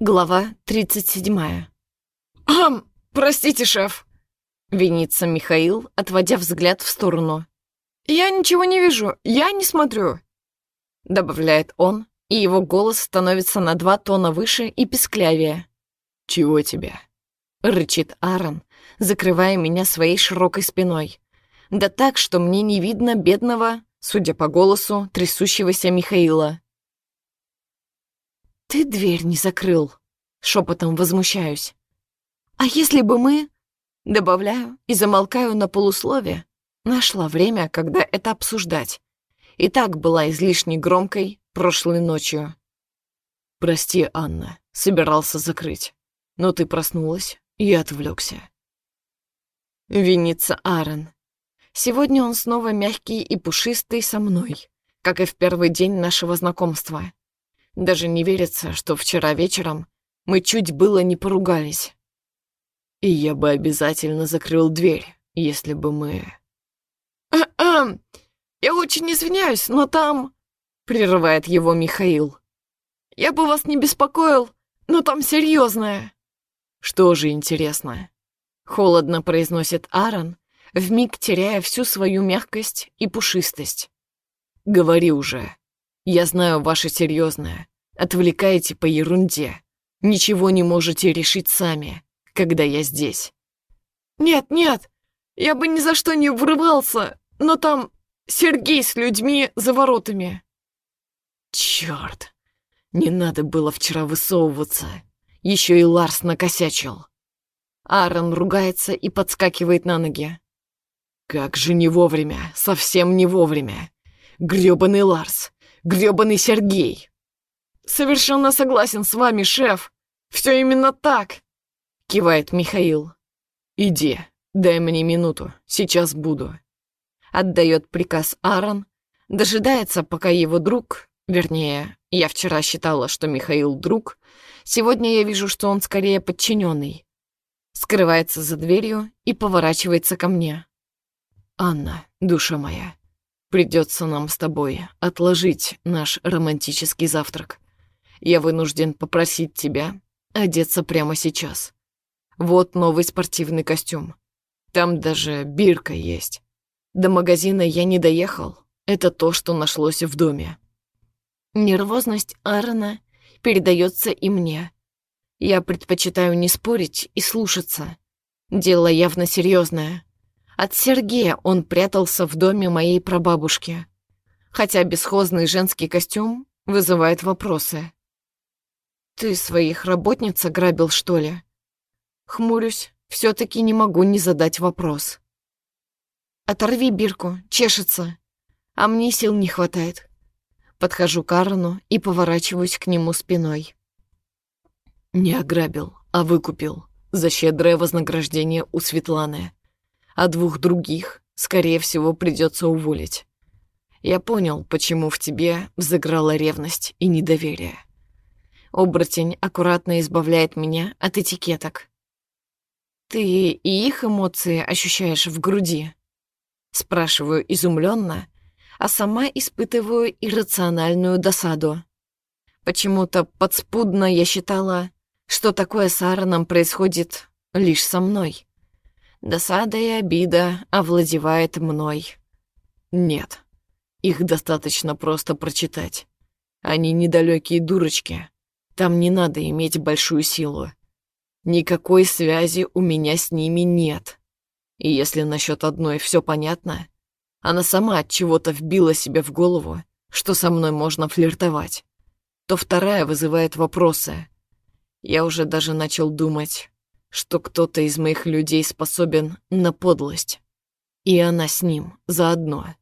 Глава 37. «Ам, простите, шеф!» Винится Михаил, отводя взгляд в сторону. «Я ничего не вижу, я не смотрю!» Добавляет он, и его голос становится на два тона выше и песклявее. «Чего тебе?» Рычит Аарон, закрывая меня своей широкой спиной. Да так, что мне не видно бедного, судя по голосу, трясущегося Михаила. «Ты дверь не закрыл», — шепотом возмущаюсь. «А если бы мы...» Добавляю и замолкаю на полуслове. Нашла время, когда это обсуждать. И так была излишне громкой прошлой ночью. «Прости, Анна, собирался закрыть. Но ты проснулась, и я отвлекся. Винится Аарон. Сегодня он снова мягкий и пушистый со мной, как и в первый день нашего знакомства. Даже не верится, что вчера вечером мы чуть было не поругались. И я бы обязательно закрыл дверь, если бы мы... «А-а, я очень извиняюсь, но там...» — прерывает его Михаил. «Я бы вас не беспокоил, но там серьезное. «Что же интересное?» — холодно произносит Аарон, вмиг теряя всю свою мягкость и пушистость. «Говори уже. Я знаю ваше серьезное. Отвлекаете по ерунде. Ничего не можете решить сами, когда я здесь». «Нет, нет, я бы ни за что не врывался, но там Сергей с людьми за воротами». «Чёрт, не надо было вчера высовываться. Еще и Ларс накосячил». Аарон ругается и подскакивает на ноги. «Как же не вовремя, совсем не вовремя. Грёбаный Ларс, грёбаный Сергей!» «Совершенно согласен с вами, шеф. Все именно так!» — кивает Михаил. «Иди, дай мне минуту, сейчас буду». Отдает приказ Аарон, дожидается, пока его друг, вернее, я вчера считала, что Михаил друг, сегодня я вижу, что он скорее подчиненный. Скрывается за дверью и поворачивается ко мне. «Анна, душа моя, придется нам с тобой отложить наш романтический завтрак. Я вынужден попросить тебя одеться прямо сейчас. Вот новый спортивный костюм. Там даже бирка есть. До магазина я не доехал. Это то, что нашлось в доме. Нервозность Аарона передается и мне. Я предпочитаю не спорить и слушаться. Дело явно серьезное. От Сергея он прятался в доме моей прабабушки. Хотя бесхозный женский костюм вызывает вопросы. «Ты своих работниц ограбил, что ли?» Хмурюсь, все таки не могу не задать вопрос. «Оторви бирку, чешется, а мне сил не хватает». Подхожу к Аарону и поворачиваюсь к нему спиной. «Не ограбил, а выкупил за щедрое вознаграждение у Светланы а двух других, скорее всего, придется уволить. Я понял, почему в тебе взыграла ревность и недоверие. Оборотень аккуратно избавляет меня от этикеток. «Ты и их эмоции ощущаешь в груди?» Спрашиваю изумленно, а сама испытываю иррациональную досаду. Почему-то подспудно я считала, что такое с Аароном происходит лишь со мной. Досада и обида овладевает мной. Нет, их достаточно просто прочитать. Они недалекие дурочки. Там не надо иметь большую силу. Никакой связи у меня с ними нет. И если насчет одной все понятно, она сама от чего-то вбила себе в голову, что со мной можно флиртовать, то вторая вызывает вопросы. Я уже даже начал думать, что кто-то из моих людей способен на подлость. И она с ним заодно.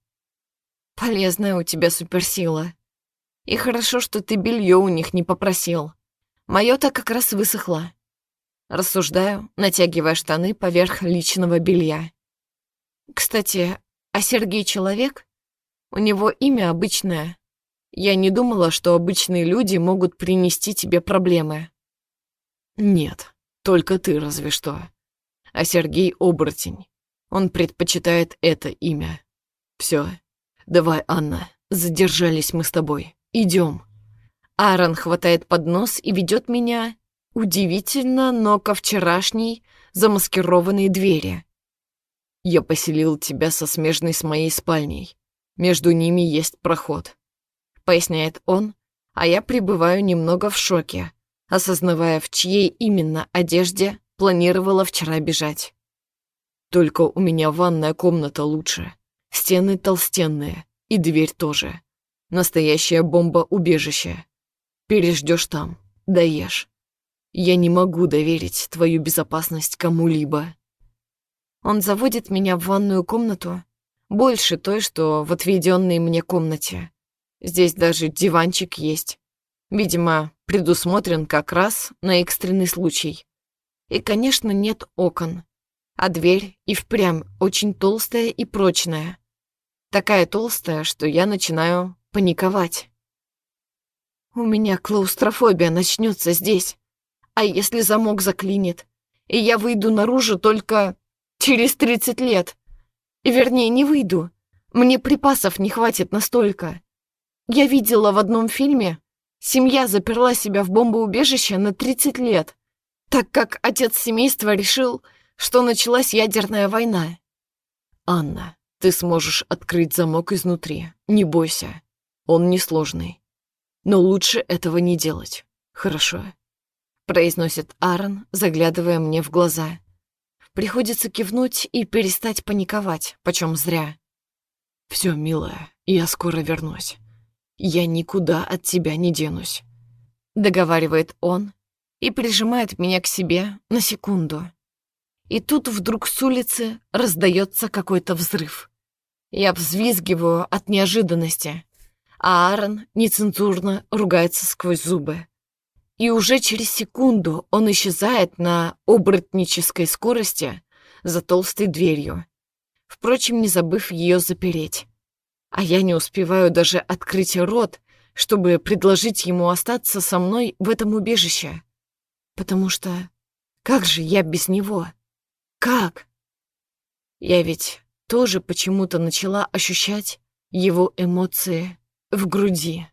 Полезная у тебя суперсила. И хорошо, что ты белье у них не попросил. Моё-то как раз высохло. Рассуждаю, натягивая штаны поверх личного белья. Кстати, а Сергей человек? У него имя обычное. Я не думала, что обычные люди могут принести тебе проблемы. Нет, только ты разве что. А Сергей — оборотень. Он предпочитает это имя. Все. Давай, Анна, задержались мы с тобой. Идем. Аарон хватает поднос и ведет меня удивительно, но ко вчерашней замаскированной двери. Я поселил тебя со смежной с моей спальней. Между ними есть проход. Поясняет он, а я пребываю немного в шоке, осознавая, в чьей именно одежде планировала вчера бежать. Только у меня ванная комната лучше. Стены толстенные, и дверь тоже. Настоящая бомба-убежище. Переждешь там, доешь. Я не могу доверить твою безопасность кому-либо. Он заводит меня в ванную комнату, больше той, что в отведенной мне комнате. Здесь даже диванчик есть. Видимо, предусмотрен как раз на экстренный случай. И, конечно, нет окон. А дверь и впрямь очень толстая и прочная. Такая толстая, что я начинаю паниковать. У меня клаустрофобия начнется здесь. А если замок заклинит, и я выйду наружу только через 30 лет? Вернее, не выйду. Мне припасов не хватит настолько. Я видела в одном фильме, семья заперла себя в бомбоубежище на 30 лет, так как отец семейства решил, что началась ядерная война. Анна, ты сможешь открыть замок изнутри, не бойся. Он несложный. Но лучше этого не делать, хорошо? Произносит Аарон, заглядывая мне в глаза. Приходится кивнуть и перестать паниковать, почем зря. Все, милая, я скоро вернусь. Я никуда от тебя не денусь. Договаривает он и прижимает меня к себе на секунду. И тут вдруг с улицы раздается какой-то взрыв. Я взвизгиваю от неожиданности, а Аарон нецензурно ругается сквозь зубы. И уже через секунду он исчезает на оборотнической скорости за толстой дверью, впрочем, не забыв ее запереть. А я не успеваю даже открыть рот, чтобы предложить ему остаться со мной в этом убежище. Потому что как же я без него? Как? Я ведь тоже почему-то начала ощущать его эмоции в груди.